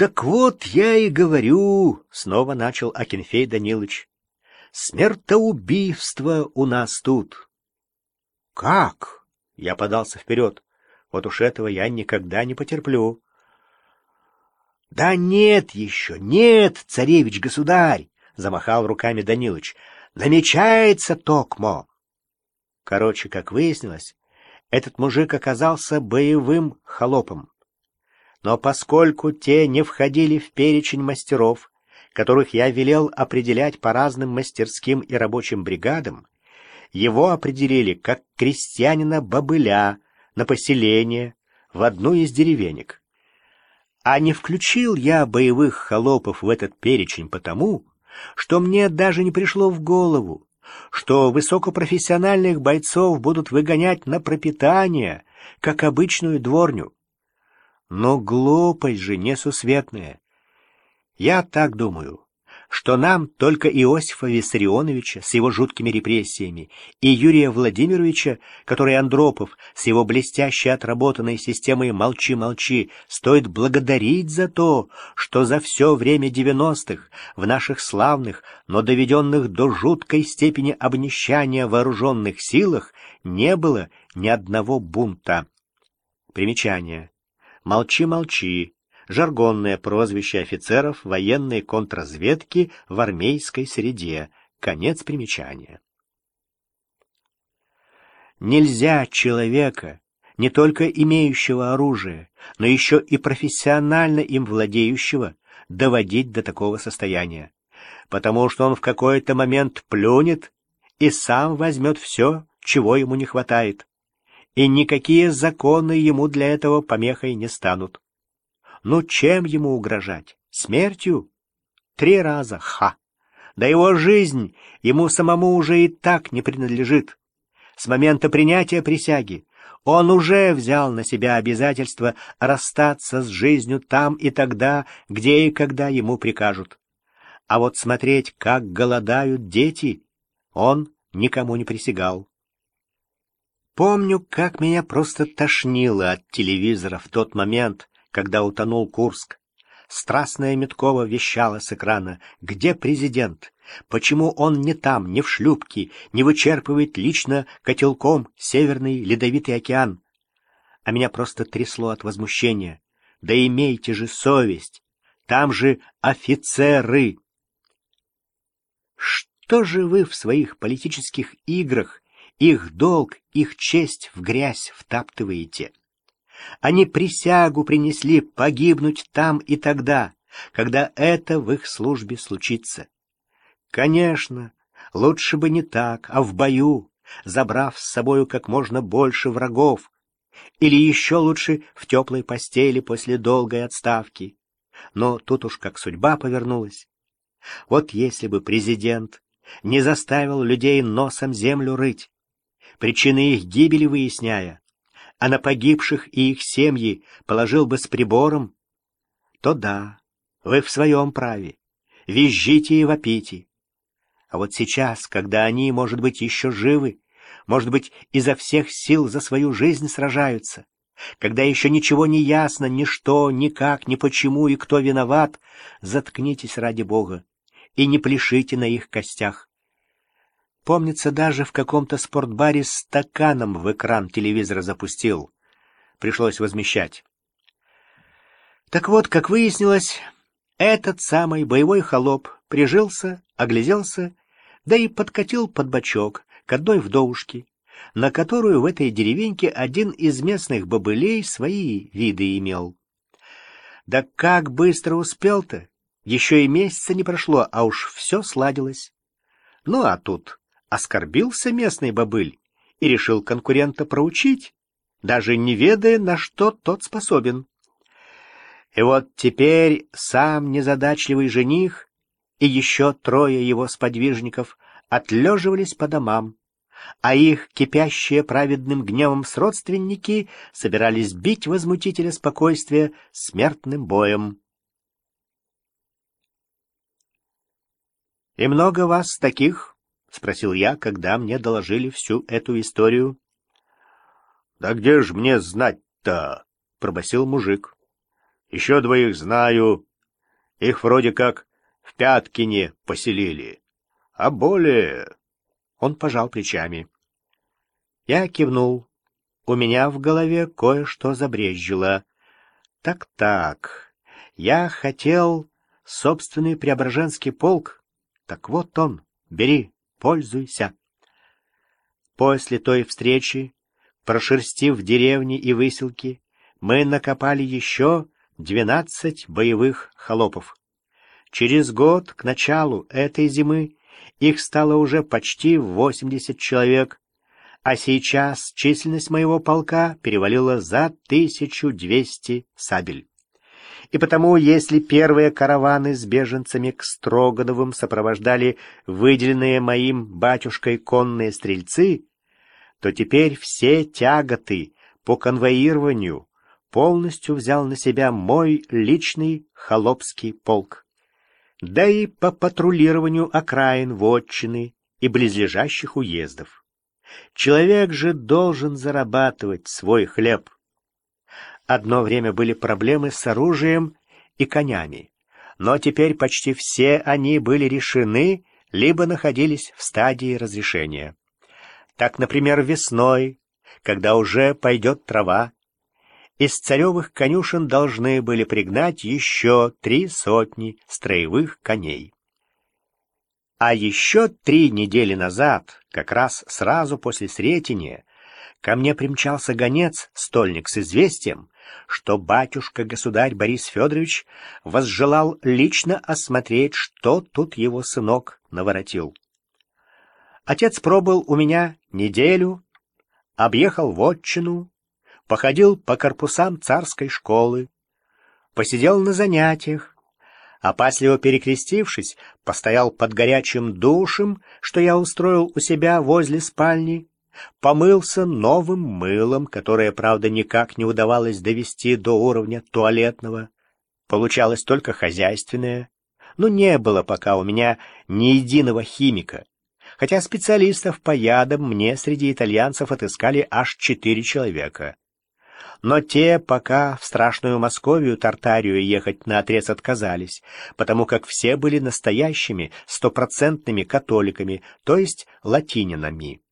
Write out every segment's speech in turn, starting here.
Так вот я и говорю, — снова начал Акинфей Данилович, — смертоубийство у нас тут. Как? Я подался вперед. Вот уж этого я никогда не потерплю. Да нет еще, нет, царевич-государь, — замахал руками Данилыч. Намечается токмо. Короче, как выяснилось, этот мужик оказался боевым холопом. Но поскольку те не входили в перечень мастеров, которых я велел определять по разным мастерским и рабочим бригадам, его определили как крестьянина-бобыля на поселение в одну из деревенек. А не включил я боевых холопов в этот перечень потому, что мне даже не пришло в голову, что высокопрофессиональных бойцов будут выгонять на пропитание, как обычную дворню. Но глупость же несусветная. Я так думаю, что нам только Иосифа Виссарионовича с его жуткими репрессиями и Юрия Владимировича, который Андропов с его блестяще отработанной системой «молчи-молчи» стоит благодарить за то, что за все время девяностых в наших славных, но доведенных до жуткой степени обнищания вооруженных силах не было ни одного бунта. Примечание. «Молчи-молчи» жаргонное прозвище офицеров военной контрразведки в армейской среде. Конец примечания. Нельзя человека, не только имеющего оружие, но еще и профессионально им владеющего, доводить до такого состояния, потому что он в какой-то момент плюнет и сам возьмет все, чего ему не хватает, и никакие законы ему для этого помехой не станут. Ну, чем ему угрожать? Смертью? Три раза, ха! Да его жизнь ему самому уже и так не принадлежит. С момента принятия присяги он уже взял на себя обязательство расстаться с жизнью там и тогда, где и когда ему прикажут. А вот смотреть, как голодают дети, он никому не присягал. Помню, как меня просто тошнило от телевизора в тот момент, когда утонул Курск. Страстная Меткова вещала с экрана, где президент, почему он не там, не в шлюпке, не вычерпывает лично котелком Северный Ледовитый океан. А меня просто трясло от возмущения. Да имейте же совесть, там же офицеры. Что же вы в своих политических играх их долг, их честь в грязь втаптываете? Они присягу принесли погибнуть там и тогда, когда это в их службе случится. Конечно, лучше бы не так, а в бою, забрав с собою как можно больше врагов, или еще лучше в теплой постели после долгой отставки. Но тут уж как судьба повернулась. Вот если бы президент не заставил людей носом землю рыть, причины их гибели выясняя, а на погибших и их семьи положил бы с прибором, то да, вы в своем праве, визжите и вопите. А вот сейчас, когда они, может быть, еще живы, может быть, изо всех сил за свою жизнь сражаются, когда еще ничего не ясно, ни что, ни как, ни почему и кто виноват, заткнитесь ради Бога и не пляшите на их костях. Помнится, даже в каком-то спортбаре стаканом в экран телевизора запустил. Пришлось возмещать. Так вот, как выяснилось, этот самый боевой холоп прижился, огляделся, да и подкатил под бочок к одной вдовушке, на которую в этой деревеньке один из местных бобылей свои виды имел. Да как быстро успел-то! Еще и месяца не прошло, а уж все сладилось. Ну а тут Оскорбился местный бобыль и решил конкурента проучить, даже не ведая, на что тот способен. И вот теперь сам незадачливый жених и еще трое его сподвижников отлеживались по домам, а их кипящие праведным гневом сродственники собирались бить возмутителя спокойствия смертным боем. «И много вас таких?» — спросил я, когда мне доложили всю эту историю. — Да где ж мне знать-то? — пробасил мужик. — Еще двоих знаю, Их вроде как в Пяткине поселили. А более...» Он пожал плечами. Я кивнул. У меня в голове кое-что забрезжило. Так-так, я хотел собственный Преображенский полк. Так вот он, бери, пользуйся. После той встречи, прошерстив деревни и выселки, мы накопали еще двенадцать боевых холопов. Через год, к началу этой зимы, их стало уже почти восемьдесят человек, а сейчас численность моего полка перевалила за 1200 сабель. И потому, если первые караваны с беженцами к Строгановым сопровождали выделенные моим батюшкой конные стрельцы, то теперь все тяготы по конвоированию полностью взял на себя мой личный холопский полк. Да и по патрулированию окраин вотчины и близлежащих уездов. Человек же должен зарабатывать свой хлеб. Одно время были проблемы с оружием и конями, но теперь почти все они были решены, либо находились в стадии разрешения. Так, например, весной, когда уже пойдет трава, из царевых конюшен должны были пригнать еще три сотни строевых коней. А еще три недели назад, как раз сразу после Сретения, ко мне примчался гонец, стольник с известием, что батюшка-государь Борис Федорович возжелал лично осмотреть, что тут его сынок наворотил. Отец пробыл у меня неделю, объехал вотчину, походил по корпусам царской школы, посидел на занятиях, опасливо перекрестившись, постоял под горячим душем, что я устроил у себя возле спальни, помылся новым мылом, которое, правда, никак не удавалось довести до уровня туалетного. Получалось только хозяйственное. Но не было пока у меня ни единого химика. Хотя специалистов по ядам мне среди итальянцев отыскали аж четыре человека но те пока в страшную Московию Тартарию ехать на отрез отказались, потому как все были настоящими, стопроцентными католиками, то есть латининами.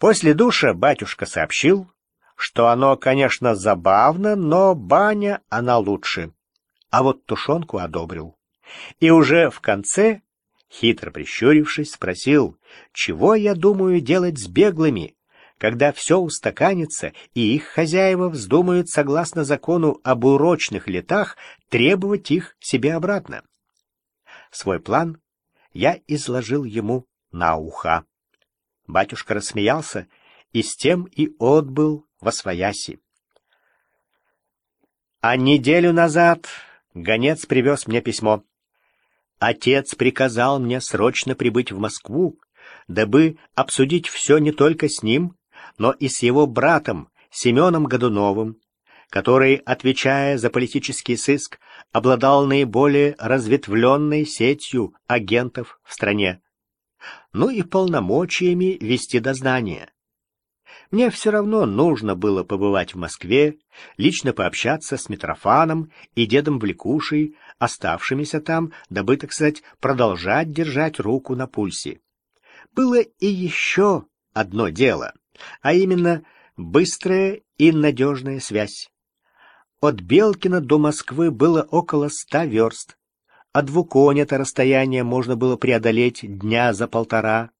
После душа батюшка сообщил, что оно, конечно, забавно, но баня она лучше, а вот тушенку одобрил. И уже в конце, хитро прищурившись, спросил, чего я думаю делать с беглыми, когда все устаканится, и их хозяева вздумают, согласно закону об урочных летах, требовать их себе обратно. Свой план я изложил ему на ухо. Батюшка рассмеялся и с тем и отбыл во свояси. А неделю назад гонец привез мне письмо. Отец приказал мне срочно прибыть в Москву, дабы обсудить все не только с ним, но и с его братом Семеном Годуновым, который, отвечая за политический сыск, обладал наиболее разветвленной сетью агентов в стране, ну и полномочиями вести дознание. Мне все равно нужно было побывать в Москве, лично пообщаться с Митрофаном и дедом Влекушей, оставшимися там, дабы, так сказать, продолжать держать руку на пульсе. Было и еще одно дело а именно быстрая и надежная связь. От Белкина до Москвы было около ста верст. От Вуконь это расстояние можно было преодолеть дня за полтора.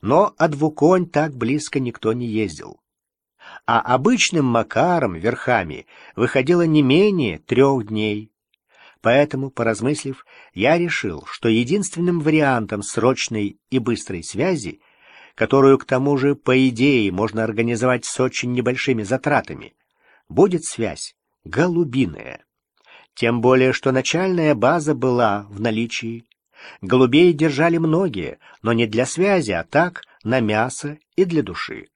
Но от Вуконь так близко никто не ездил. А обычным Макаром верхами выходило не менее трех дней. Поэтому, поразмыслив, я решил, что единственным вариантом срочной и быстрой связи которую, к тому же, по идее, можно организовать с очень небольшими затратами, будет связь голубиная. Тем более, что начальная база была в наличии. Голубей держали многие, но не для связи, а так, на мясо и для души.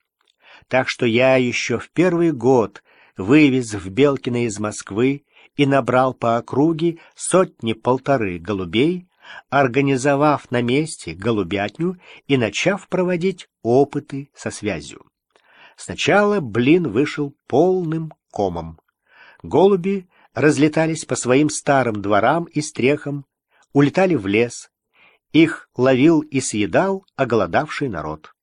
Так что я еще в первый год вывез в Белкино из Москвы и набрал по округе сотни-полторы голубей, организовав на месте голубятню и начав проводить опыты со связью. Сначала блин вышел полным комом. Голуби разлетались по своим старым дворам и стрехам, улетали в лес. Их ловил и съедал оголодавший народ.